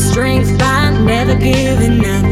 strength by never giving up.